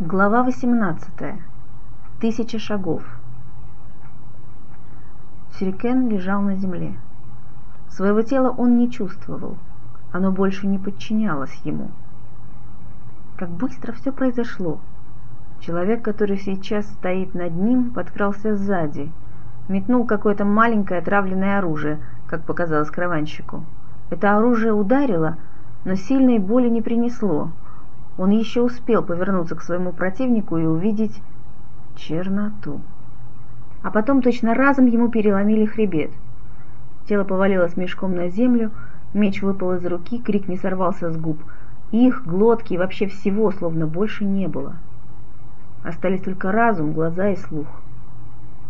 Глава 18. Тысяча шагов. Сюрикен лежал на земле. Своего тела он не чувствовал. Оно больше не подчинялось ему. Как быстро все произошло. Человек, который сейчас стоит над ним, подкрался сзади, метнул какое-то маленькое отравленное оружие, как показалось караванщику. Это оружие ударило, но сильной боли не принесло, он еще успел повернуться к своему противнику и увидеть черноту. А потом точно разом ему переломили хребет. Тело повалилось мешком на землю, меч выпал из руки, крик не сорвался с губ. Их, глотки и вообще всего словно больше не было. Остались только разум, глаза и слух.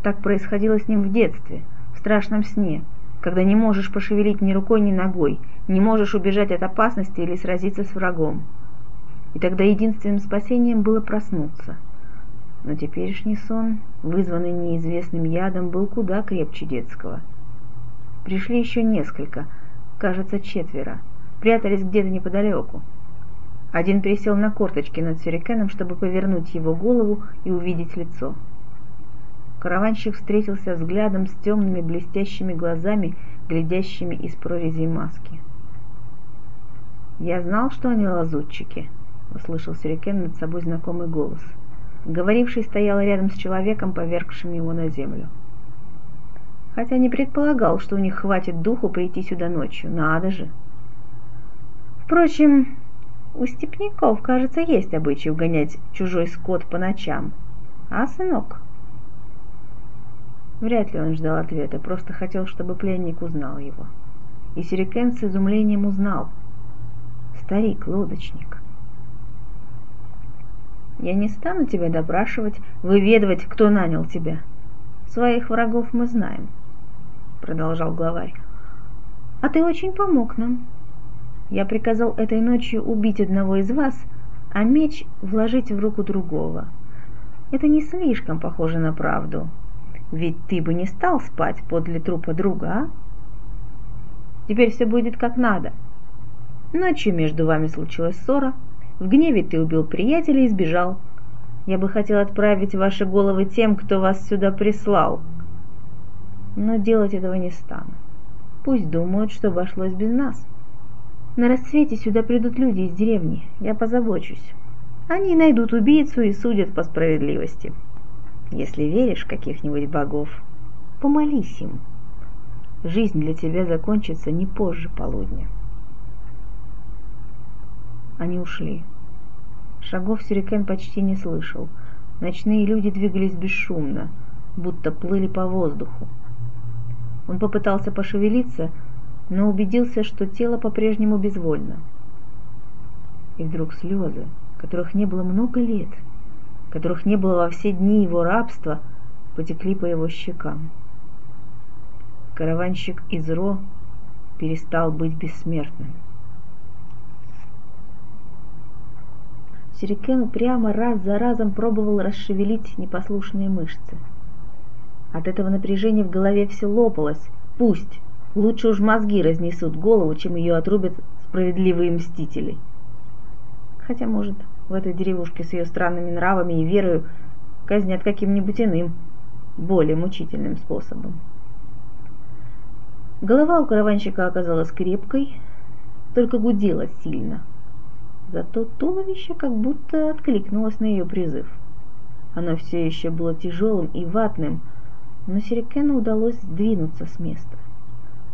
Так происходило с ним в детстве, в страшном сне, когда не можешь пошевелить ни рукой, ни ногой, не можешь убежать от опасности или сразиться с врагом и тогда единственным спасением было проснуться. Но теперешний сон, вызванный неизвестным ядом, был куда крепче детского. Пришли еще несколько, кажется, четверо, прятались где-то неподалеку. Один присел на корточки над сюрикеном, чтобы повернуть его голову и увидеть лицо. Караванщик встретился взглядом с темными блестящими глазами, глядящими из прорезей маски. «Я знал, что они лазутчики», — услышал Сюрикен над собой знакомый голос. Говоривший стоял рядом с человеком, повергшим его на землю. Хотя не предполагал, что у них хватит духу прийти сюда ночью. Надо же! Впрочем, у степняков, кажется, есть обычай угонять чужой скот по ночам. А, сынок? Вряд ли он ждал ответа, просто хотел, чтобы пленник узнал его. И Сюрикен с изумлением узнал. Старик-лодочник. Я не стану тебя допрашивать, выведывать, кто нанял тебя. Своих врагов мы знаем, продолжал главарь. А ты очень помог нам. Я приказал этой ночью убить одного из вас, а меч вложить в руку другого. Это не слишком похоже на правду. Ведь ты бы не стал спать подле трупа друга, а? Теперь все будет как надо. Ночью между вами случилась ссора, в гневе ты убил приятеля и сбежал. Я бы хотел отправить ваши головы тем, кто вас сюда прислал. Но делать этого не стану. Пусть думают, что обошлось без нас. На рассвете сюда придут люди из деревни. Я позабочусь. Они найдут убийцу и судят по справедливости. Если веришь в каких-нибудь богов, помолись им. Жизнь для тебя закончится не позже полудня. Они ушли. Шагов Сюрикен почти не слышал. Ночные люди двигались бесшумно, будто плыли по воздуху. Он попытался пошевелиться, но убедился, что тело по-прежнему безвольно. И вдруг слезы, которых не было много лет, которых не было во все дни его рабства, потекли по его щекам. Караванщик из Ро перестал быть бессмертным. Сюрикен прямо раз за разом пробовал расшевелить непослушные мышцы. От этого напряжения в голове все лопалось. Пусть! Лучше уж мозги разнесут голову, чем ее отрубят справедливые мстители. Хотя, может, в этой деревушке с ее странными нравами и верою казнят каким-нибудь иным, более мучительным способом. Голова у караванщика оказалась крепкой, только гудела сильно – Зато туловище как будто откликнулось на ее призыв. Оно все еще было тяжелым и ватным, но Серикену удалось сдвинуться с места.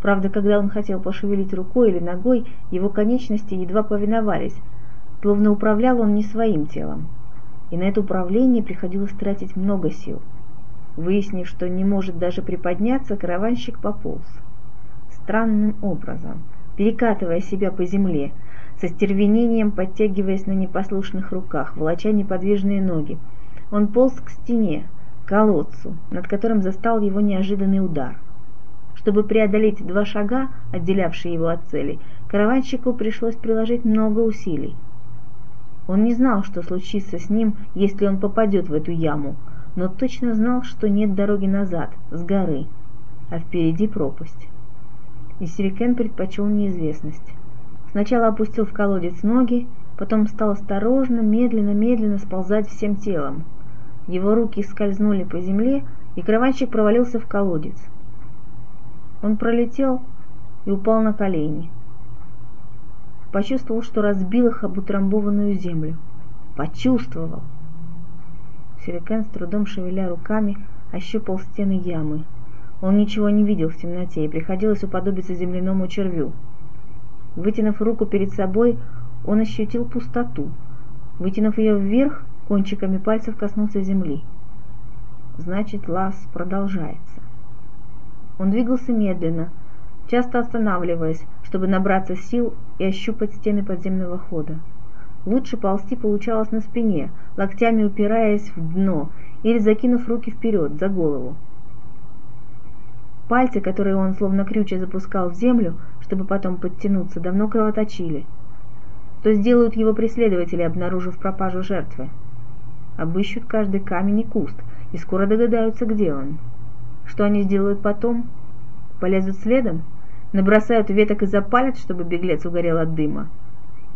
Правда, когда он хотел пошевелить рукой или ногой, его конечности едва повиновались, словно управлял он не своим телом. И на это управление приходилось тратить много сил. Выяснив, что не может даже приподняться, караванщик пополз. Странным образом, перекатывая себя по земле, со стервенением подтягиваясь на непослушных руках, волоча неподвижные ноги. Он полз к стене, к колодцу, над которым застал его неожиданный удар. Чтобы преодолеть два шага, отделявшие его от цели, караванщику пришлось приложить много усилий. Он не знал, что случится с ним, если он попадет в эту яму, но точно знал, что нет дороги назад, с горы, а впереди пропасть. И Сирикен предпочел неизвестность. Сначала опустил в колодец ноги, потом стал осторожно, медленно, медленно сползать всем телом. Его руки скользнули по земле, и караванщик провалился в колодец. Он пролетел и упал на колени. Почувствовал, что разбил их об утрамбованную землю. Почувствовал. Сюрикен, с трудом шевеля руками, ощупал стены ямы. Он ничего не видел в темноте, и приходилось уподобиться земляному червю. Вытянув руку перед собой, он ощутил пустоту. Вытянув ее вверх, кончиками пальцев коснулся земли. Значит, лаз продолжается. Он двигался медленно, часто останавливаясь, чтобы набраться сил и ощупать стены подземного хода. Лучше ползти получалось на спине, локтями упираясь в дно или закинув руки вперед, за голову. Пальцы, которые он словно крючья запускал в землю, чтобы потом подтянуться, давно кровоточили. Что сделают его преследователи, обнаружив пропажу жертвы? Обыщут каждый камень и куст, и скоро догадаются, где он. Что они сделают потом? Полезут следом? Набросают веток и запалят, чтобы беглец угорел от дыма?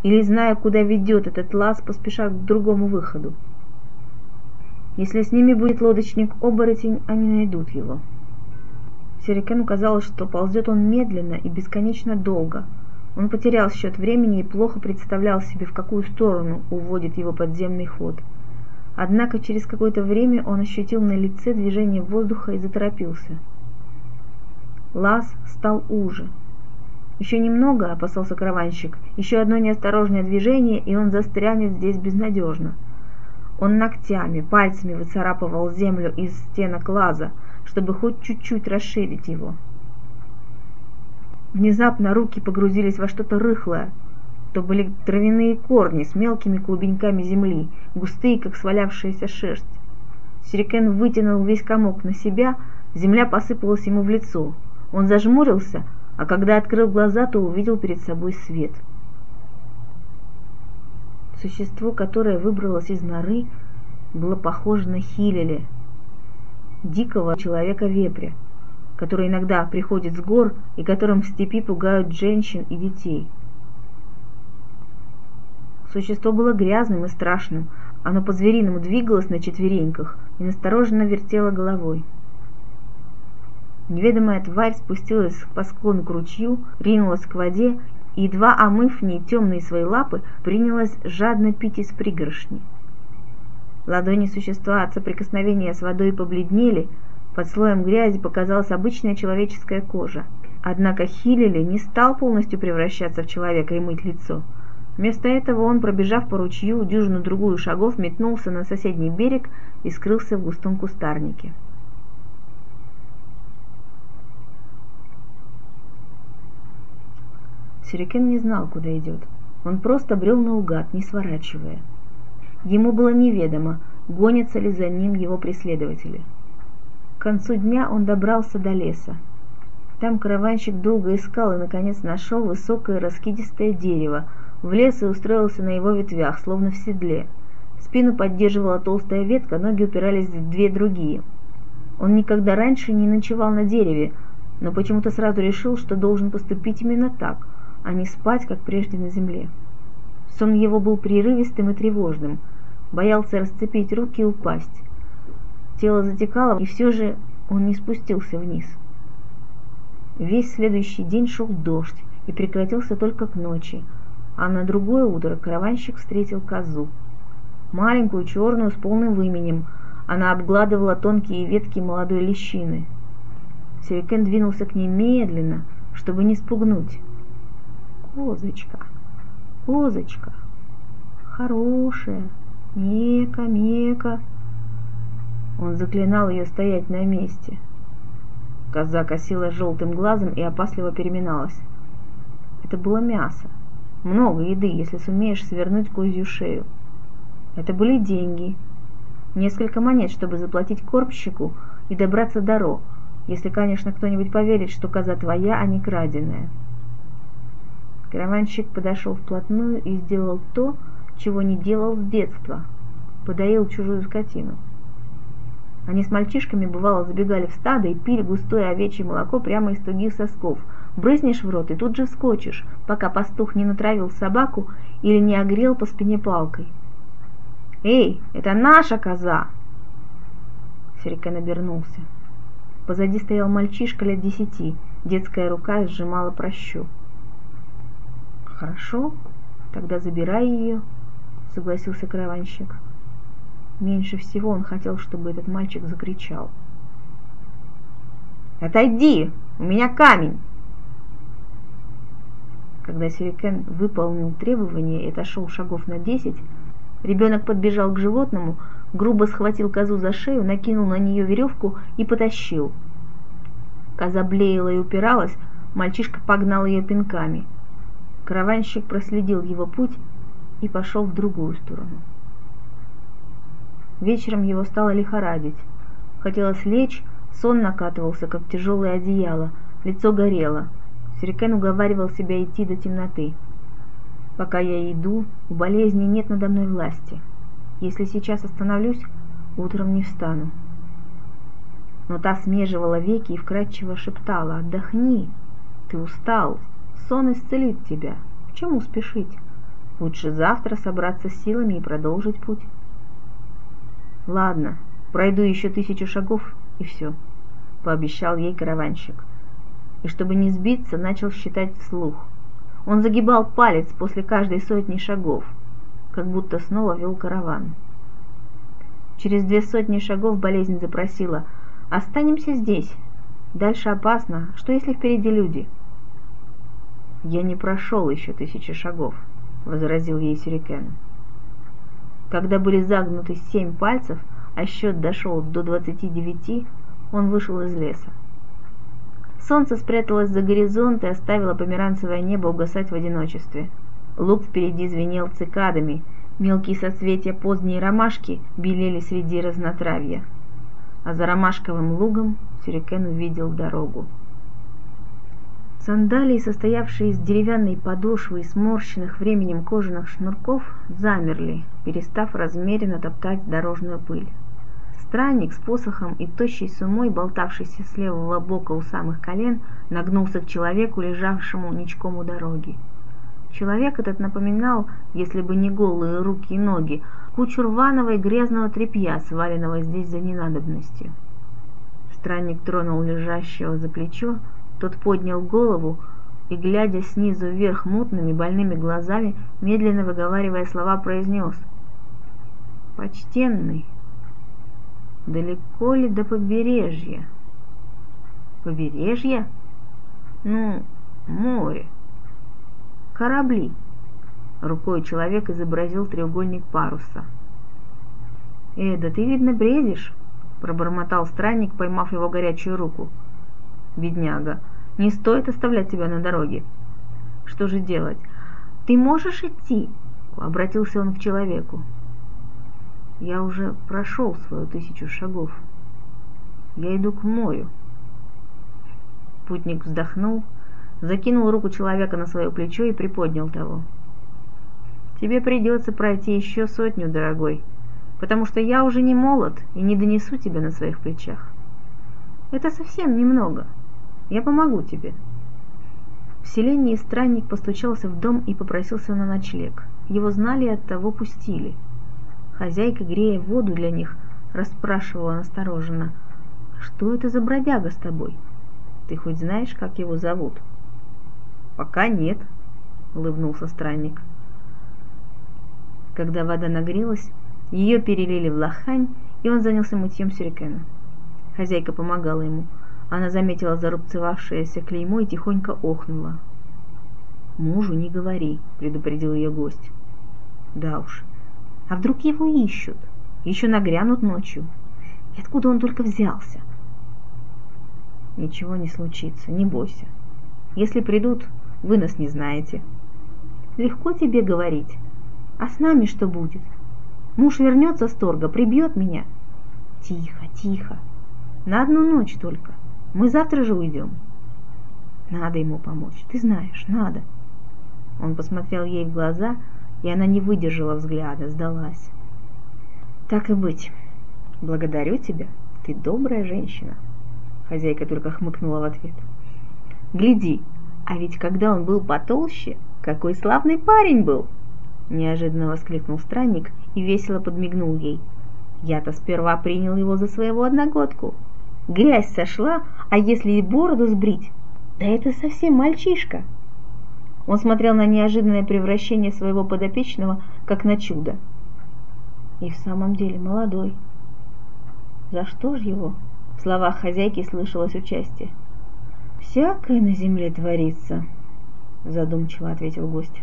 Или, зная, куда ведет этот лаз, поспешат к другому выходу? Если с ними будет лодочник-оборотень, они найдут его. Серикену казалось, что ползет он медленно и бесконечно долго. Он потерял счет времени и плохо представлял себе, в какую сторону уводит его подземный ход. Однако через какое-то время он ощутил на лице движение воздуха и заторопился. Лаз стал уже. Еще немного, опасался караванщик, еще одно неосторожное движение, и он застрянет здесь безнадежно. Он ногтями, пальцами выцарапывал землю из стенок лаза, чтобы хоть чуть-чуть расширить его. Внезапно руки погрузились во что-то рыхлое. То были травяные корни с мелкими клубеньками земли, густые, как свалявшаяся шерсть. Сирикен вытянул весь комок на себя, земля посыпалась ему в лицо. Он зажмурился, а когда открыл глаза, то увидел перед собой свет. Существо, которое выбралось из норы, было похоже на Хилеля, дикого человека-вепря, который иногда приходит с гор и которым в степи пугают женщин и детей. Существо было грязным и страшным, оно по-звериному двигалось на четвереньках и настороженно вертело головой. Неведомая тварь спустилась по склону к ручью, ринулась к воде и, едва омыв в ней темные свои лапы, принялась жадно пить из пригоршни. Ладони существа от соприкосновения с водой побледнели, под слоем грязи показалась обычная человеческая кожа. Однако Хилили не стал полностью превращаться в человека и мыть лицо. Вместо этого он, пробежав по ручью дюжину-другую шагов, метнулся на соседний берег и скрылся в густом кустарнике. Сюрикен не знал, куда идет. Он просто брел наугад, не сворачивая. Ему было неведомо, гонятся ли за ним его преследователи. К концу дня он добрался до леса. Там караванщик долго искал и, наконец, нашел высокое раскидистое дерево, влез и устроился на его ветвях, словно в седле. Спину поддерживала толстая ветка, ноги упирались в две другие. Он никогда раньше не ночевал на дереве, но почему-то сразу решил, что должен поступить именно так, а не спать, как прежде на земле. Сон его был прерывистым и тревожным – боялся расцепить руки и упасть. Тело затекало, и все же он не спустился вниз. Весь следующий день шел дождь и прекратился только к ночи, а на другое утро караванщик встретил козу. Маленькую, черную, с полным выменем. Она обгладывала тонкие ветки молодой лещины. Сюрикен двинулся к ней медленно, чтобы не спугнуть. «Козочка, козочка, хорошая!» Мека, Мека. Он заклинал ее стоять на месте. Коза косила желтым глазом и опасливо переминалась. Это было мясо. Много еды, если сумеешь свернуть козью шею. Это были деньги. Несколько монет, чтобы заплатить корпщику и добраться до Ро, если, конечно, кто-нибудь поверит, что коза твоя, а не краденая. Караванщик подошел вплотную и сделал то, чего не делал с детства. Подоил чужую скотину. Они с мальчишками бывало забегали в стадо и пили густое овечье молоко прямо из тугих сосков, брызнешь в рот и тут же вскочишь, пока пастух не натравил собаку или не огрел по спине палкой. «Эй, это наша коза!» Серикен обернулся. Позади стоял мальчишка лет десяти, детская рука сжимала прощу. «Хорошо, тогда забирай ее», — согласился караванщик. Меньше всего он хотел, чтобы этот мальчик закричал. «Отойди! У меня камень!» Когда Сюрикен выполнил требование и отошел шагов на десять, ребенок подбежал к животному, грубо схватил козу за шею, накинул на нее веревку и потащил. Коза блеяла и упиралась, мальчишка погнал ее пинками. Караванщик проследил его путь и пошел в другую сторону. Вечером его стало лихорадить. Хотелось лечь, сон накатывался, как тяжелое одеяло, лицо горело — Сюрикен уговаривал себя идти до темноты. «Пока я иду, у болезни нет надо мной власти. Если сейчас остановлюсь, утром не встану». Но та смеживала веки и вкрадчиво шептала «Отдохни, ты устал, сон исцелит тебя, к чему спешить? Лучше завтра собраться с силами и продолжить путь». «Ладно, пройду еще тысячу шагов, и все», — пообещал ей караванщик и, чтобы не сбиться, начал считать вслух. Он загибал палец после каждой сотни шагов, как будто снова вел караван. Через две сотни шагов болезнь запросила «Останемся здесь. Дальше опасно. Что, если впереди люди?» «Я не прошел еще тысячи шагов», — возразил ей Сюрикен. Когда были загнуты семь пальцев, а счет дошел до двадцати девяти, он вышел из леса. Солнце спряталось за горизонт и оставило померанцевое небо угасать в одиночестве. Луг впереди звенел цикадами, мелкие соцветия поздней ромашки белели среди разнотравья. А за ромашковым лугом Сюрикен увидел дорогу. Сандалии, состоявшие из деревянной подошвы и сморщенных временем кожаных шнурков, замерли, перестав размеренно топтать дорожную пыль. Странник с посохом и тощей сумой, болтавшийся с левого бока у самых колен, нагнулся к человеку, лежавшему ничком у дороги. Человек этот напоминал, если бы не голые руки и ноги, кучу рваного и грязного тряпья, сваленного здесь за ненадобностью. Странник тронул лежащего за плечо, тот поднял голову и, глядя снизу вверх мутными больными глазами, медленно выговаривая слова, произнес «Почтенный, Далеко ли до побережья? Побережье? Ну, море. Корабли. Рукой человек изобразил треугольник паруса. «Э, да ты, видно, бредишь», — пробормотал странник, поймав его горячую руку. «Бедняга, не стоит оставлять тебя на дороге». «Что же делать?» «Ты можешь идти?» — обратился он к человеку. Я уже прошел свою тысячу шагов. Я иду к морю. Путник вздохнул, закинул руку человека на свое плечо и приподнял того. Тебе придется пройти еще сотню, дорогой, потому что я уже не молод и не донесу тебя на своих плечах. Это совсем немного. Я помогу тебе. В селении странник постучался в дом и попросился на ночлег. Его знали и оттого пустили — Хозяйка, грея воду для них, расспрашивала настороженно. «Что это за бродяга с тобой? Ты хоть знаешь, как его зовут?» «Пока нет», — улыбнулся странник. Когда вода нагрелась, ее перелили в лохань, и он занялся мытьем сюрикена. Хозяйка помогала ему. Она заметила зарубцевавшееся клеймо и тихонько охнула. «Мужу не говори», — предупредил ее гость. «Да уж, а вдруг его ищут? Еще нагрянут ночью. И откуда он только взялся? Ничего не случится, не бойся. Если придут, вы нас не знаете. Легко тебе говорить. А с нами что будет? Муж вернется с торга, прибьет меня. Тихо, тихо. На одну ночь только. Мы завтра же уйдем. Надо ему помочь, ты знаешь, надо. Он посмотрел ей в глаза, и она не выдержала взгляда, сдалась. «Так и быть. Благодарю тебя. Ты добрая женщина». Хозяйка только хмыкнула в ответ. «Гляди, А ведь когда он был потолще, какой славный парень был!» Неожиданно воскликнул странник и весело подмигнул ей. «Я-то сперва принял его за своего одногодку. Грязь сошла, а если и бороду сбрить, да это совсем мальчишка!» Он смотрел на неожиданное превращение своего подопечного, как на чудо. И в самом деле молодой. За что ж его? В словах хозяйки слышалось участие. «Всякое на земле творится», — задумчиво ответил гость.